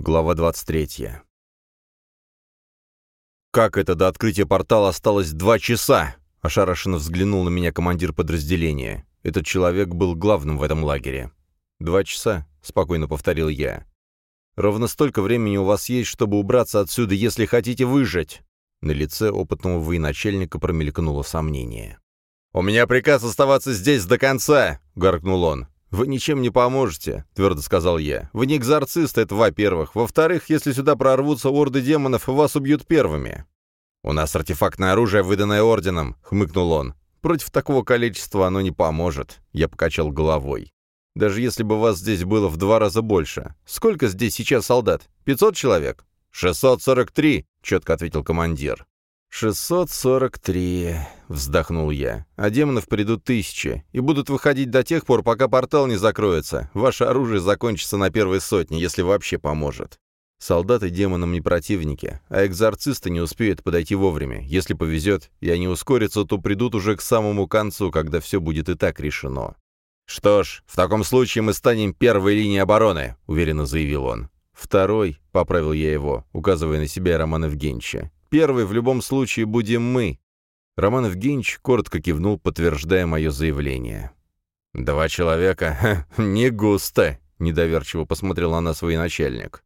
Глава 23. «Как это до открытия портала осталось два часа?» — ошарашенно взглянул на меня командир подразделения. Этот человек был главным в этом лагере. «Два часа», — спокойно повторил я. «Ровно столько времени у вас есть, чтобы убраться отсюда, если хотите выжить». На лице опытного военачальника промелькнуло сомнение. «У меня приказ оставаться здесь до конца!» — гаркнул он. «Вы ничем не поможете», — твердо сказал я. «Вы не экзорцист, это во-первых. Во-вторых, если сюда прорвутся орды демонов, вас убьют первыми». «У нас артефактное оружие, выданное орденом», — хмыкнул он. «Против такого количества оно не поможет», — я покачал головой. «Даже если бы вас здесь было в два раза больше. Сколько здесь сейчас солдат? Пятьсот человек?» «Шестьсот сорок три», — четко ответил командир. «Шестьсот сорок три», — вздохнул я. «А демонов придут тысячи, и будут выходить до тех пор, пока портал не закроется. Ваше оружие закончится на первой сотне, если вообще поможет. Солдаты демонам не противники, а экзорцисты не успеют подойти вовремя. Если повезет, и они ускорятся, то придут уже к самому концу, когда все будет и так решено». «Что ж, в таком случае мы станем первой линией обороны», — уверенно заявил он. «Второй», — поправил я его, указывая на себя Романа Евгеньевича. Первый в любом случае будем мы». Роман Евгеньевич коротко кивнул, подтверждая мое заявление. «Два человека? Ха, не густо!» — недоверчиво посмотрел на нас военачальник.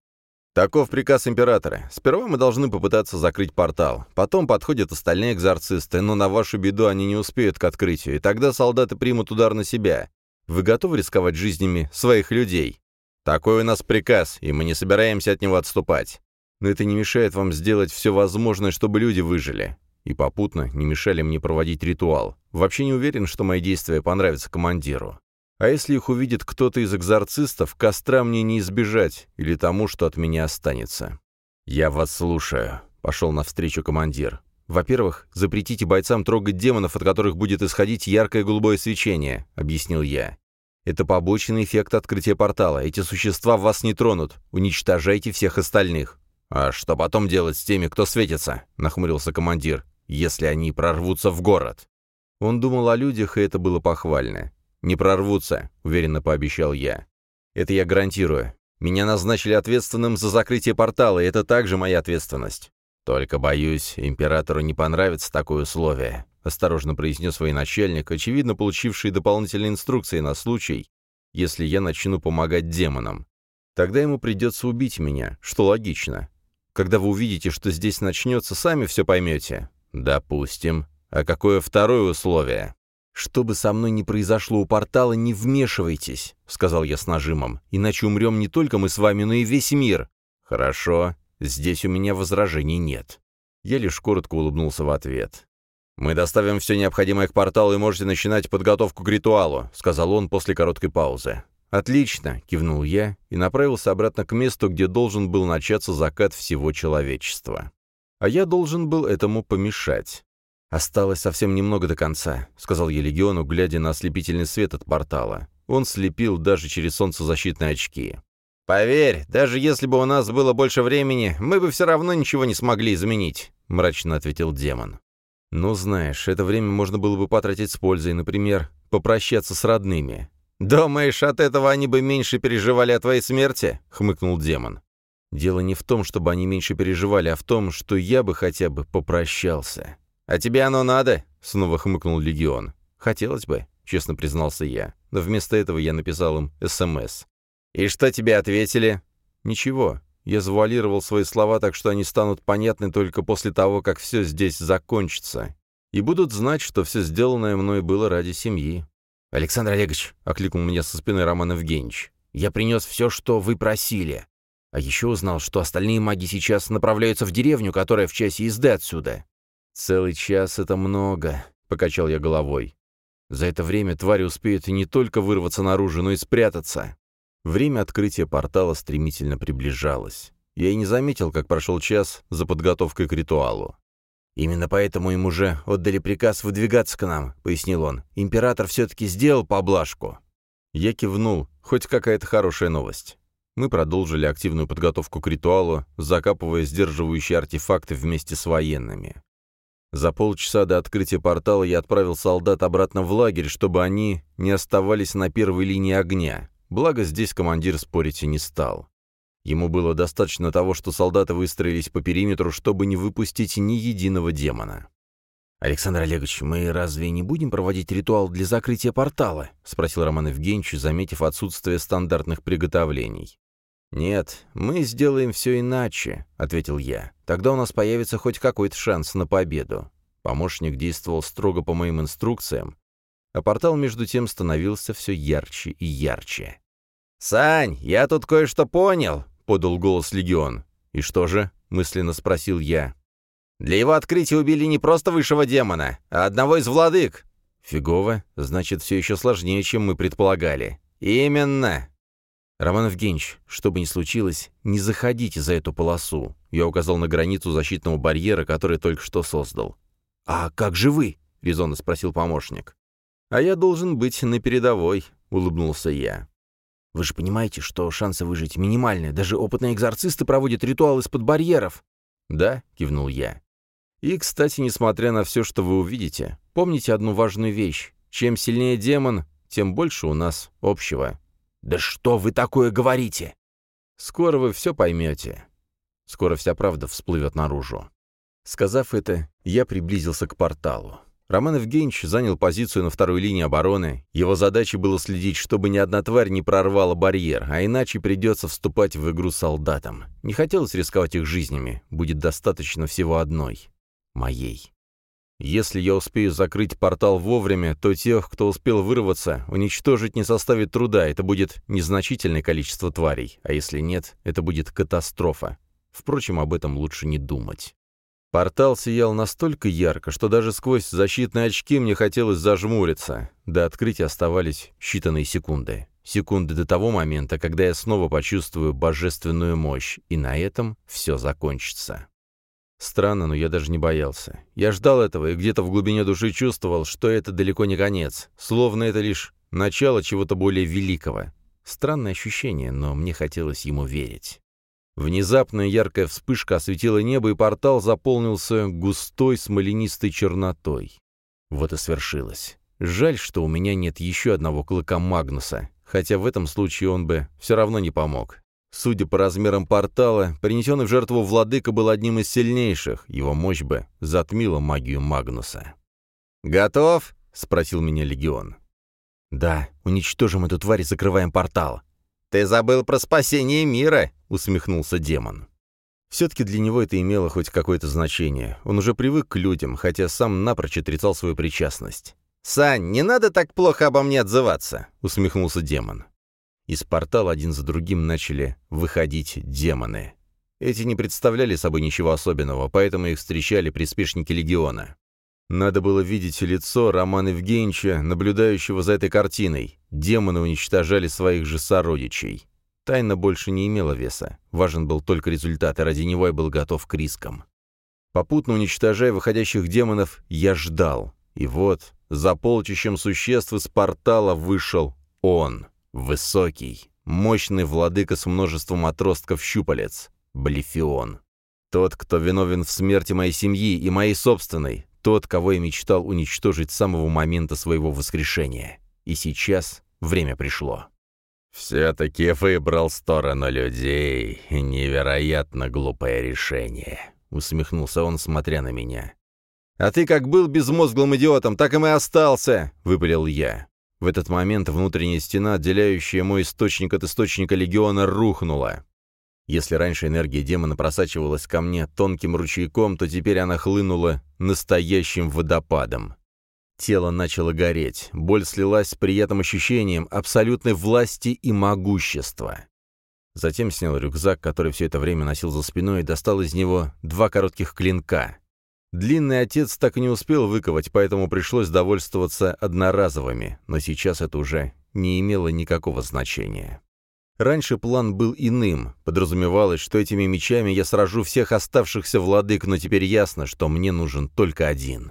«Таков приказ императора. Сперва мы должны попытаться закрыть портал. Потом подходят остальные экзорцисты, но на вашу беду они не успеют к открытию, и тогда солдаты примут удар на себя. Вы готовы рисковать жизнями своих людей? Такой у нас приказ, и мы не собираемся от него отступать но это не мешает вам сделать все возможное, чтобы люди выжили. И попутно не мешали мне проводить ритуал. Вообще не уверен, что мои действия понравятся командиру. А если их увидит кто-то из экзорцистов, костра мне не избежать, или тому, что от меня останется. «Я вас слушаю», — пошел навстречу командир. «Во-первых, запретите бойцам трогать демонов, от которых будет исходить яркое голубое свечение», — объяснил я. «Это побочный эффект открытия портала. Эти существа вас не тронут. Уничтожайте всех остальных. «А что потом делать с теми, кто светится?» — нахмурился командир. «Если они прорвутся в город». Он думал о людях, и это было похвально. «Не прорвутся», — уверенно пообещал я. «Это я гарантирую. Меня назначили ответственным за закрытие портала, и это также моя ответственность. Только, боюсь, императору не понравится такое условие», — осторожно произнес военачальник, очевидно получивший дополнительные инструкции на случай, если я начну помогать демонам. Тогда ему придется убить меня, что логично. Когда вы увидите, что здесь начнется, сами все поймете. Допустим. А какое второе условие? «Что бы со мной ни произошло у портала, не вмешивайтесь», — сказал я с нажимом. «Иначе умрем не только мы с вами, но и весь мир». «Хорошо. Здесь у меня возражений нет». Я лишь коротко улыбнулся в ответ. «Мы доставим все необходимое к порталу и можете начинать подготовку к ритуалу», — сказал он после короткой паузы. «Отлично!» — кивнул я и направился обратно к месту, где должен был начаться закат всего человечества. А я должен был этому помешать. «Осталось совсем немного до конца», — сказал я Легиону, глядя на ослепительный свет от портала. Он слепил даже через солнцезащитные очки. «Поверь, даже если бы у нас было больше времени, мы бы все равно ничего не смогли изменить», — мрачно ответил демон. «Ну, знаешь, это время можно было бы потратить с пользой, например, попрощаться с родными. «Думаешь, от этого они бы меньше переживали о твоей смерти?» — хмыкнул демон. «Дело не в том, чтобы они меньше переживали, а в том, что я бы хотя бы попрощался». «А тебе оно надо?» — снова хмыкнул Легион. «Хотелось бы», — честно признался я, но вместо этого я написал им СМС. «И что тебе ответили?» «Ничего. Я завуалировал свои слова так, что они станут понятны только после того, как все здесь закончится, и будут знать, что все сделанное мной было ради семьи. «Александр Олегович», — окликнул меня со спины Роман Евгеньевич, — «я принес все, что вы просили. А еще узнал, что остальные маги сейчас направляются в деревню, которая в часе езды отсюда». «Целый час — это много», — покачал я головой. «За это время твари успеют не только вырваться наружу, но и спрятаться». Время открытия портала стремительно приближалось. Я и не заметил, как прошел час за подготовкой к ритуалу. «Именно поэтому им уже отдали приказ выдвигаться к нам», — пояснил он. «Император все-таки сделал поблажку». Я кивнул, хоть какая-то хорошая новость. Мы продолжили активную подготовку к ритуалу, закапывая сдерживающие артефакты вместе с военными. За полчаса до открытия портала я отправил солдат обратно в лагерь, чтобы они не оставались на первой линии огня. Благо, здесь командир спорить и не стал. Ему было достаточно того, что солдаты выстроились по периметру, чтобы не выпустить ни единого демона. «Александр Олегович, мы разве не будем проводить ритуал для закрытия портала?» — спросил Роман Евгеньевич, заметив отсутствие стандартных приготовлений. «Нет, мы сделаем все иначе», — ответил я. «Тогда у нас появится хоть какой-то шанс на победу». Помощник действовал строго по моим инструкциям, а портал между тем становился все ярче и ярче. «Сань, я тут кое-что понял», — подал голос Легион. «И что же?» — мысленно спросил я. Для его открытия убили не просто высшего демона, а одного из владык. Фигово, значит, все еще сложнее, чем мы предполагали. Именно. Роман Евгеньевич, что бы ни случилось, не заходите за эту полосу. Я указал на границу защитного барьера, который только что создал. «А как же вы?» — резонно спросил помощник. «А я должен быть на передовой», — улыбнулся я. «Вы же понимаете, что шансы выжить минимальные. Даже опытные экзорцисты проводят ритуал из-под барьеров». «Да», — кивнул я. И, кстати, несмотря на все, что вы увидите, помните одну важную вещь. Чем сильнее демон, тем больше у нас общего. «Да что вы такое говорите?» «Скоро вы все поймете. Скоро вся правда всплывет наружу». Сказав это, я приблизился к порталу. Роман Евгеньевич занял позицию на второй линии обороны. Его задачей было следить, чтобы ни одна тварь не прорвала барьер, а иначе придется вступать в игру солдатам. Не хотелось рисковать их жизнями, будет достаточно всего одной моей. Если я успею закрыть портал вовремя, то тех, кто успел вырваться, уничтожить не составит труда, это будет незначительное количество тварей, а если нет, это будет катастрофа. Впрочем, об этом лучше не думать. Портал сиял настолько ярко, что даже сквозь защитные очки мне хотелось зажмуриться. До открытия оставались считанные секунды. Секунды до того момента, когда я снова почувствую божественную мощь, и на этом все закончится. Странно, но я даже не боялся. Я ждал этого и где-то в глубине души чувствовал, что это далеко не конец, словно это лишь начало чего-то более великого. Странное ощущение, но мне хотелось ему верить. Внезапная яркая вспышка осветила небо, и портал заполнился густой смоленистой чернотой. Вот и свершилось. Жаль, что у меня нет еще одного клыка Магнуса, хотя в этом случае он бы все равно не помог. Судя по размерам портала, принесенный в жертву владыка был одним из сильнейших, его мощь бы затмила магию Магнуса. «Готов?» — спросил меня Легион. «Да, уничтожим эту тварь и закрываем портал». «Ты забыл про спасение мира!» — усмехнулся демон. Все-таки для него это имело хоть какое-то значение. Он уже привык к людям, хотя сам напрочь отрицал свою причастность. «Сань, не надо так плохо обо мне отзываться!» — усмехнулся демон. Из портала один за другим начали выходить демоны. Эти не представляли собой ничего особенного, поэтому их встречали приспешники легиона. Надо было видеть лицо Романа Евгеньевича, наблюдающего за этой картиной. Демоны уничтожали своих же сородичей. Тайна больше не имела веса. Важен был только результат, и ради него я был готов к рискам. Попутно уничтожая выходящих демонов, я ждал. И вот, за полчищем существ из портала вышел он. Высокий, мощный владыка с множеством отростков щупалец. Блефион. Тот, кто виновен в смерти моей семьи и моей собственной. Тот, кого я мечтал уничтожить с самого момента своего воскрешения. И сейчас время пришло. «Все-таки выбрал сторону людей. Невероятно глупое решение», — усмехнулся он, смотря на меня. «А ты как был безмозглым идиотом, так и и остался», — выпалил я. В этот момент внутренняя стена, отделяющая мой источник от источника легиона, рухнула. Если раньше энергия демона просачивалась ко мне тонким ручейком, то теперь она хлынула настоящим водопадом. Тело начало гореть, боль слилась с приятным ощущением абсолютной власти и могущества. Затем снял рюкзак, который все это время носил за спиной, и достал из него два коротких клинка. Длинный отец так и не успел выковать, поэтому пришлось довольствоваться одноразовыми, но сейчас это уже не имело никакого значения. Раньше план был иным, подразумевалось, что этими мечами я сражу всех оставшихся владык, но теперь ясно, что мне нужен только один.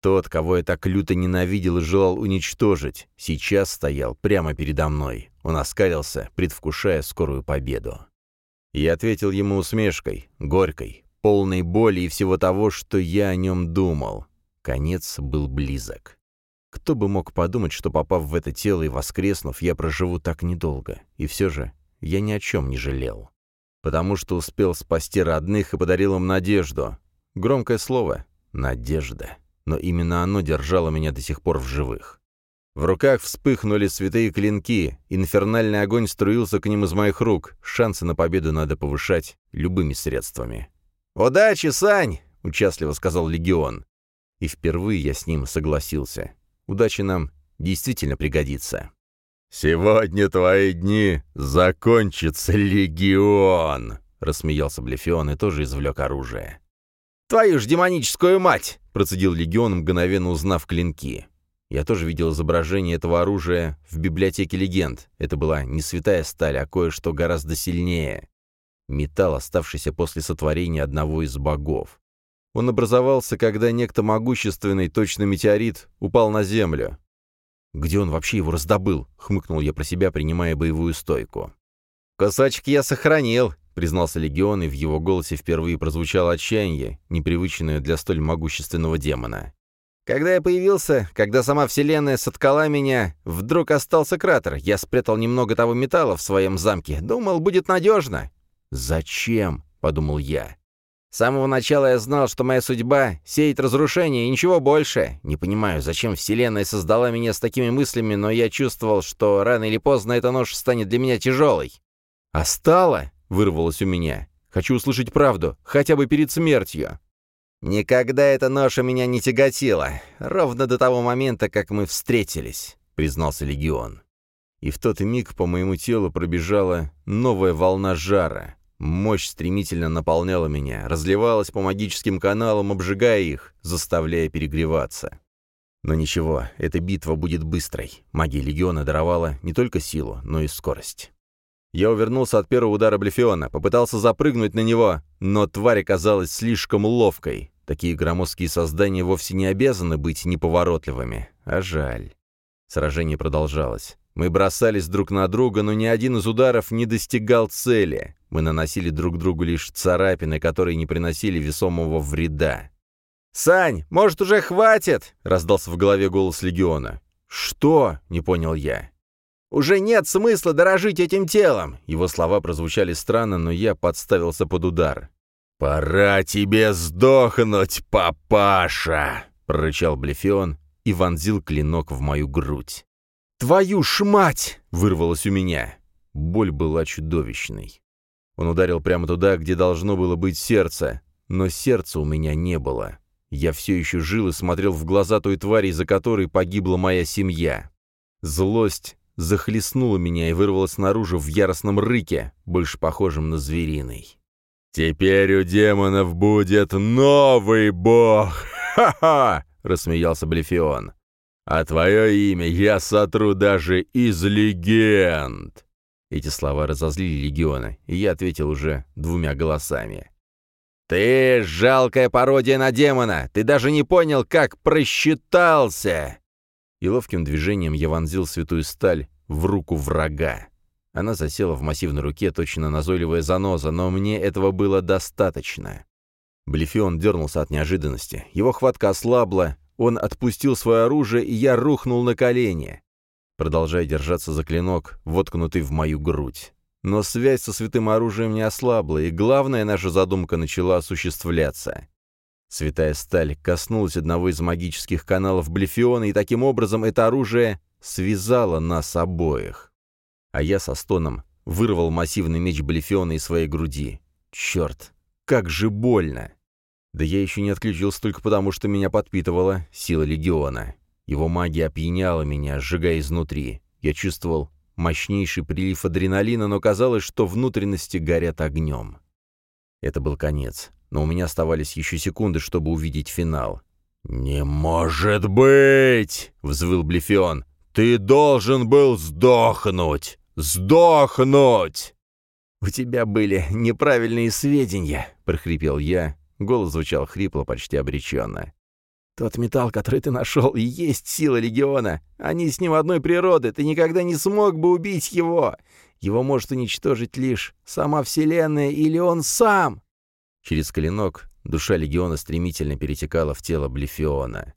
Тот, кого я так люто ненавидел и желал уничтожить, сейчас стоял прямо передо мной. Он оскалился, предвкушая скорую победу. Я ответил ему усмешкой, горькой, полной боли и всего того, что я о нем думал. Конец был близок. Кто бы мог подумать, что, попав в это тело и воскреснув, я проживу так недолго. И все же я ни о чем не жалел. потому что успел спасти родных и подарил им надежду. Громкое слово — надежда. Но именно оно держало меня до сих пор в живых. В руках вспыхнули святые клинки, инфернальный огонь струился к ним из моих рук. Шансы на победу надо повышать любыми средствами. «Удачи, Сань!» — участливо сказал Легион. И впервые я с ним согласился. Удача нам действительно пригодится. «Сегодня твои дни закончится, Легион!» — рассмеялся Блефион и тоже извлек оружие. «Твою ж демоническую мать!» — процедил Легион, мгновенно узнав клинки. Я тоже видел изображение этого оружия в библиотеке легенд. Это была не святая сталь, а кое-что гораздо сильнее. Металл, оставшийся после сотворения одного из богов. Он образовался, когда некто могущественный, точно метеорит, упал на Землю. «Где он вообще его раздобыл?» — хмыкнул я про себя, принимая боевую стойку. «Кусочек я сохранил», — признался Легион, и в его голосе впервые прозвучало отчаяние, непривычное для столь могущественного демона. «Когда я появился, когда сама Вселенная соткала меня, вдруг остался кратер. Я спрятал немного того металла в своем замке. Думал, будет надежно». «Зачем?» — подумал я. С самого начала я знал, что моя судьба — сеять разрушение и ничего больше. Не понимаю, зачем Вселенная создала меня с такими мыслями, но я чувствовал, что рано или поздно эта нож станет для меня тяжелой. «А стало?» — вырвалось у меня. «Хочу услышать правду, хотя бы перед смертью». «Никогда эта ноша меня не тяготила, ровно до того момента, как мы встретились», — признался Легион. И в тот миг по моему телу пробежала новая волна жара. Мощь стремительно наполняла меня, разливалась по магическим каналам, обжигая их, заставляя перегреваться. Но ничего, эта битва будет быстрой. Магия Легиона даровала не только силу, но и скорость. Я увернулся от первого удара Блефиона, попытался запрыгнуть на него, но тварь оказалась слишком ловкой. Такие громоздкие создания вовсе не обязаны быть неповоротливыми, а жаль. Сражение продолжалось. Мы бросались друг на друга, но ни один из ударов не достигал цели. Мы наносили друг другу лишь царапины, которые не приносили весомого вреда. «Сань, может, уже хватит?» — раздался в голове голос Легиона. «Что?» — не понял я. «Уже нет смысла дорожить этим телом!» Его слова прозвучали странно, но я подставился под удар. «Пора тебе сдохнуть, папаша!» — прорычал Блефион и вонзил клинок в мою грудь. «Твою ж мать!» — вырвалось у меня. Боль была чудовищной. Он ударил прямо туда, где должно было быть сердце, но сердца у меня не было. Я все еще жил и смотрел в глаза той твари, из-за которой погибла моя семья. Злость захлестнула меня и вырвалась наружу в яростном рыке, больше похожем на звериный. «Теперь у демонов будет новый бог! Ха-ха!» — рассмеялся Блефион а твое имя я сотру даже из легенд!» Эти слова разозлили легиона, и я ответил уже двумя голосами. «Ты жалкая пародия на демона! Ты даже не понял, как просчитался!» И ловким движением я вонзил святую сталь в руку врага. Она засела в массивной руке, точно назойливая заноза, но мне этого было достаточно. Блефион дернулся от неожиданности. Его хватка ослабла, он отпустил свое оружие, и я рухнул на колени, продолжая держаться за клинок, воткнутый в мою грудь. Но связь со святым оружием не ослабла, и главная наша задумка начала осуществляться. Святая сталь коснулась одного из магических каналов Блефиона, и таким образом это оружие связало нас обоих. А я со стоном вырвал массивный меч Блефиона из своей груди. Черт, как же больно! Да я еще не отключился только потому, что меня подпитывала сила Легиона. Его магия опьяняла меня, сжигая изнутри. Я чувствовал мощнейший прилив адреналина, но казалось, что внутренности горят огнем. Это был конец, но у меня оставались еще секунды, чтобы увидеть финал. «Не может быть!» — взвыл Блефион. «Ты должен был сдохнуть! Сдохнуть!» «У тебя были неправильные сведения», — прохрипел я, Голос звучал хрипло, почти обреченно. «Тот металл, который ты нашел, и есть сила Легиона. Они с ним одной природы, ты никогда не смог бы убить его. Его может уничтожить лишь сама Вселенная или он сам!» Через клинок душа Легиона стремительно перетекала в тело Блефиона.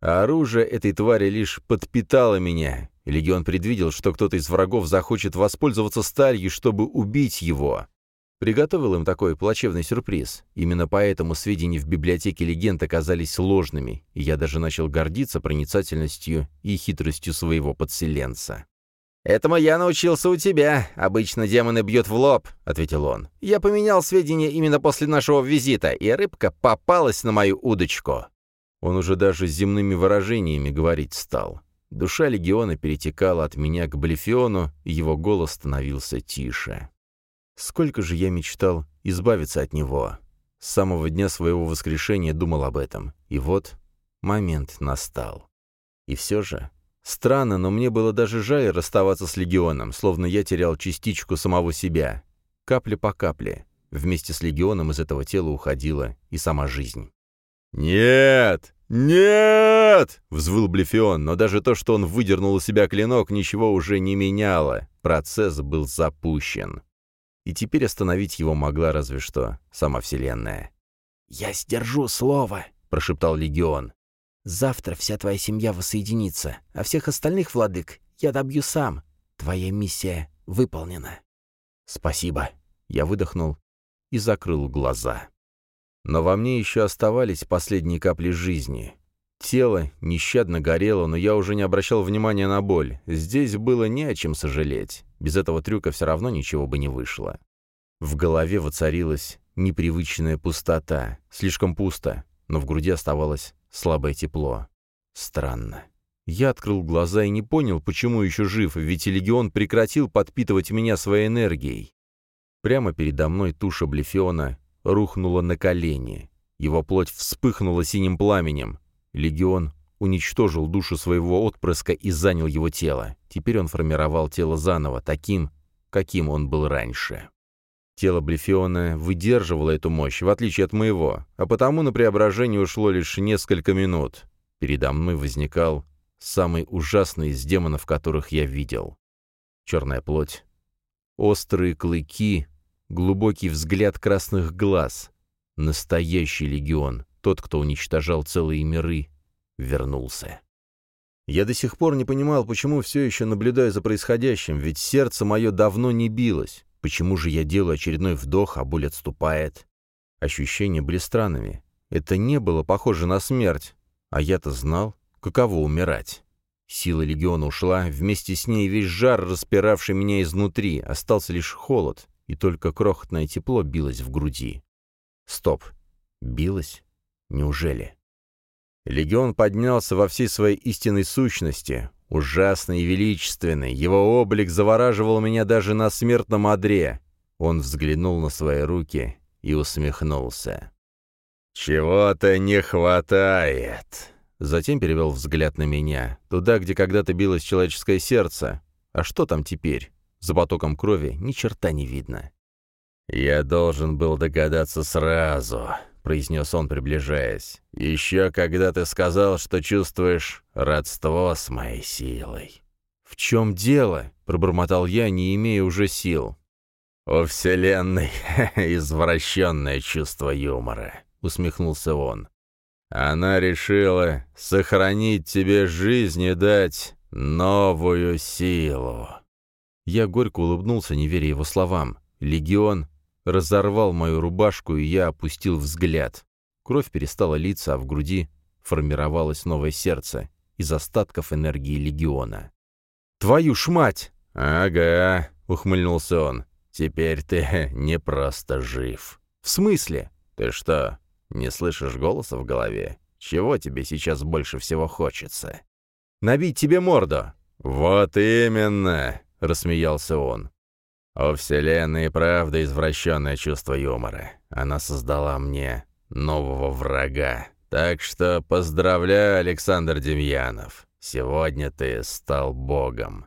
А оружие этой твари лишь подпитало меня. Легион предвидел, что кто-то из врагов захочет воспользоваться сталью, чтобы убить его. Приготовил им такой плачевный сюрприз. Именно поэтому сведения в библиотеке легенд оказались ложными, и я даже начал гордиться проницательностью и хитростью своего подселенца. «Этому я научился у тебя. Обычно демоны бьют в лоб», — ответил он. «Я поменял сведения именно после нашего визита, и рыбка попалась на мою удочку». Он уже даже с земными выражениями говорить стал. Душа легиона перетекала от меня к Блефиону, его голос становился тише. Сколько же я мечтал избавиться от него. С самого дня своего воскрешения думал об этом. И вот момент настал. И все же... Странно, но мне было даже жаль расставаться с Легионом, словно я терял частичку самого себя. Капля по капле. Вместе с Легионом из этого тела уходила и сама жизнь. «Нет! Нет!» — взвыл Блефион, но даже то, что он выдернул у себя клинок, ничего уже не меняло. Процесс был запущен и теперь остановить его могла разве что сама Вселенная. «Я сдержу слово», — прошептал Легион. «Завтра вся твоя семья воссоединится, а всех остальных владык я добью сам. Твоя миссия выполнена». «Спасибо», — я выдохнул и закрыл глаза. Но во мне еще оставались последние капли жизни. Тело нещадно горело, но я уже не обращал внимания на боль. Здесь было не о чем сожалеть. Без этого трюка все равно ничего бы не вышло. В голове воцарилась непривычная пустота. Слишком пусто, но в груди оставалось слабое тепло. Странно. Я открыл глаза и не понял, почему еще жив, ведь легион прекратил подпитывать меня своей энергией. Прямо передо мной туша Блефиона рухнула на колени. Его плоть вспыхнула синим пламенем. Легион уничтожил душу своего отпрыска и занял его тело. Теперь он формировал тело заново, таким, каким он был раньше. Тело Блефиона выдерживало эту мощь, в отличие от моего, а потому на преображение ушло лишь несколько минут. Передо мной возникал самый ужасный из демонов, которых я видел. Черная плоть, острые клыки, глубокий взгляд красных глаз. Настоящий легион, тот, кто уничтожал целые миры, вернулся. Я до сих пор не понимал, почему все еще наблюдаю за происходящим, ведь сердце мое давно не билось. Почему же я делаю очередной вдох, а боль отступает? Ощущения были странными. Это не было похоже на смерть. А я-то знал, каково умирать. Сила легиона ушла, вместе с ней весь жар, распиравший меня изнутри, остался лишь холод, и только крохотное тепло билось в груди. Стоп. Билось? Неужели? Легион поднялся во всей своей истинной сущности, ужасный и величественный. Его облик завораживал меня даже на смертном одре. Он взглянул на свои руки и усмехнулся. «Чего-то не хватает!» Затем перевел взгляд на меня, туда, где когда-то билось человеческое сердце. А что там теперь? За потоком крови ни черта не видно. «Я должен был догадаться сразу», произнес он, приближаясь. «Еще когда ты сказал, что чувствуешь родство с моей силой». «В чем дело?» — пробормотал я, не имея уже сил. «У Вселенной извращенное чувство юмора», — усмехнулся он. «Она решила сохранить тебе жизнь и дать новую силу». Я горько улыбнулся, не веря его словам. «Легион разорвал мою рубашку, и я опустил взгляд. Кровь перестала литься, а в груди формировалось новое сердце из остатков энергии легиона. «Твою ж мать!» «Ага», — ухмыльнулся он. «Теперь ты не просто жив». «В смысле?» «Ты что, не слышишь голоса в голове? Чего тебе сейчас больше всего хочется?» «Набить тебе морду!» «Вот именно!» — рассмеялся он. У Вселенной правда извращенное чувство юмора. Она создала мне нового врага. Так что поздравляю, Александр Демьянов. Сегодня ты стал богом.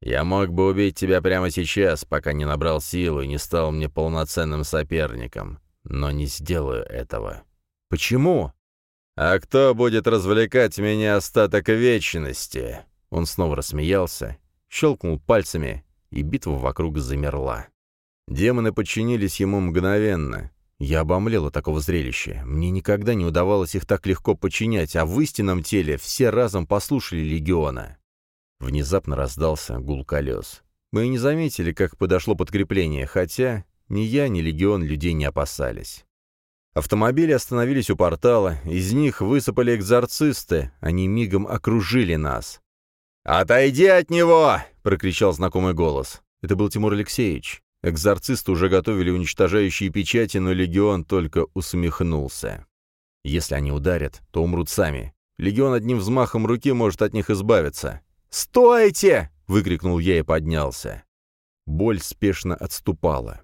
Я мог бы убить тебя прямо сейчас, пока не набрал силу и не стал мне полноценным соперником. Но не сделаю этого. Почему? А кто будет развлекать меня остаток вечности? Он снова рассмеялся, щелкнул пальцами, и битва вокруг замерла. Демоны подчинились ему мгновенно. Я обомлел от такого зрелища. Мне никогда не удавалось их так легко подчинять, а в истинном теле все разом послушали легиона. Внезапно раздался гул колес. Мы и не заметили, как подошло подкрепление, хотя Ни я, ни легион людей не опасались. Автомобили остановились у портала, из них высыпали экзорцисты, они мигом окружили нас. «Отойди от него!» — прокричал знакомый голос. Это был Тимур Алексеевич. Экзорцисты уже готовили уничтожающие печати, но легион только усмехнулся. Если они ударят, то умрут сами. Легион одним взмахом руки может от них избавиться. «Стойте!» — выкрикнул я и поднялся. Боль спешно отступала.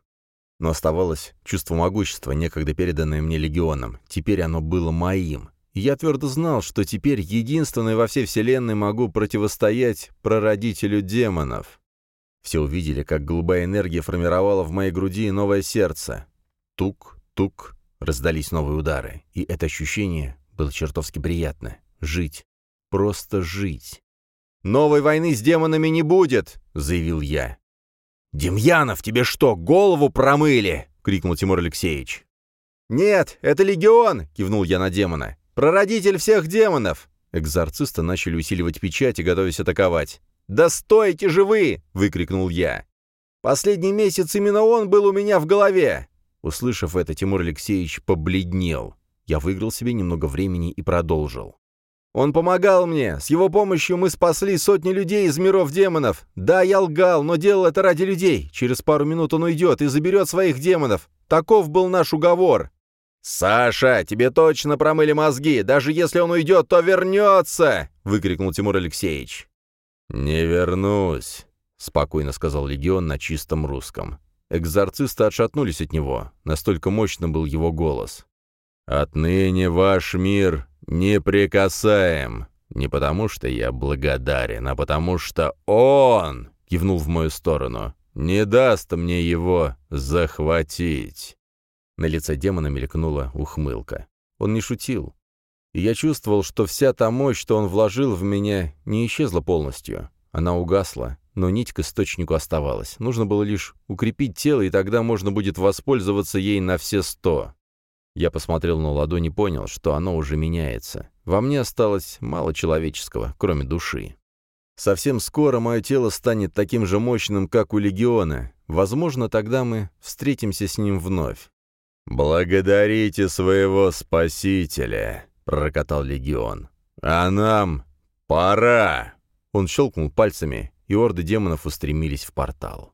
Но оставалось чувство могущества, некогда переданное мне легионом. Теперь оно было моим. Я твердо знал, что теперь единственный во всей вселенной могу противостоять прародителю демонов. Все увидели, как голубая энергия формировала в моей груди новое сердце. Тук-тук, раздались новые удары. И это ощущение было чертовски приятно. Жить. Просто жить. «Новой войны с демонами не будет!» — заявил я. «Демьянов, тебе что, голову промыли?» — крикнул Тимур Алексеевич. «Нет, это легион!» — кивнул я на демона. «Прародитель всех демонов!» Экзорцисты начали усиливать печать и готовясь атаковать. «Да стойте же вы!» — выкрикнул я. «Последний месяц именно он был у меня в голове!» Услышав это, Тимур Алексеевич побледнел. Я выиграл себе немного времени и продолжил. Он помогал мне. С его помощью мы спасли сотни людей из миров демонов. Да, я лгал, но делал это ради людей. Через пару минут он уйдет и заберет своих демонов. Таков был наш уговор. «Саша, тебе точно промыли мозги. Даже если он уйдет, то вернется!» — выкрикнул Тимур Алексеевич. «Не вернусь», — спокойно сказал Легион на чистом русском. Экзорцисты отшатнулись от него. Настолько мощным был его голос. «Отныне ваш мир «Не прикасаем. Не потому, что я благодарен, а потому, что он, — кивнул в мою сторону, — не даст мне его захватить». На лице демона мелькнула ухмылка. Он не шутил. И я чувствовал, что вся та мощь, что он вложил в меня, не исчезла полностью. Она угасла, но нить к источнику оставалась. Нужно было лишь укрепить тело, и тогда можно будет воспользоваться ей на все сто. Я посмотрел на ладонь и понял, что оно уже меняется. Во мне осталось мало человеческого, кроме души. Совсем скоро мое тело станет таким же мощным, как у Легиона. Возможно, тогда мы встретимся с ним вновь. «Благодарите своего Спасителя», — пророкотал Легион. «А нам пора!» Он щелкнул пальцами, и орды демонов устремились в портал.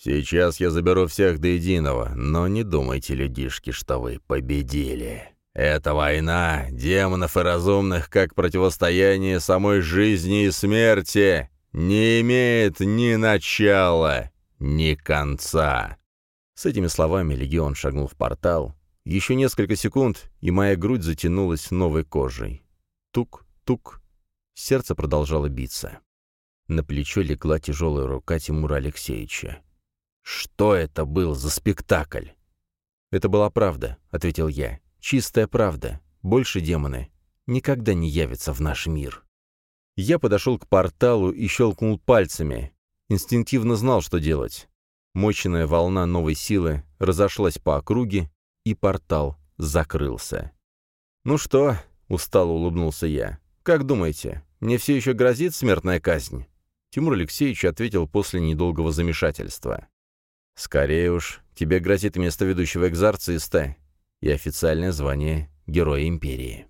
Сейчас я заберу всех до единого, но не думайте, людишки, что вы победили. Это война демонов и разумных как противостояние самой жизни и смерти не имеет ни начала, ни конца. С этими словами легион шагнул в портал. Еще несколько секунд, и моя грудь затянулась новой кожей. Тук-тук. Сердце продолжало биться. На плечо легла тяжелая рука Тимура Алексеевича. Что это был за спектакль? «Это была правда», — ответил я. «Чистая правда. Больше демоны никогда не явятся в наш мир». Я подошел к порталу и щелкнул пальцами. Инстинктивно знал, что делать. Мощная волна новой силы разошлась по округе, и портал закрылся. «Ну что?» — устало улыбнулся я. «Как думаете, мне все еще грозит смертная казнь?» Тимур Алексеевич ответил после недолгого замешательства. Скорее уж, тебе грозит место ведущего экзорциста и официальное звание Героя Империи.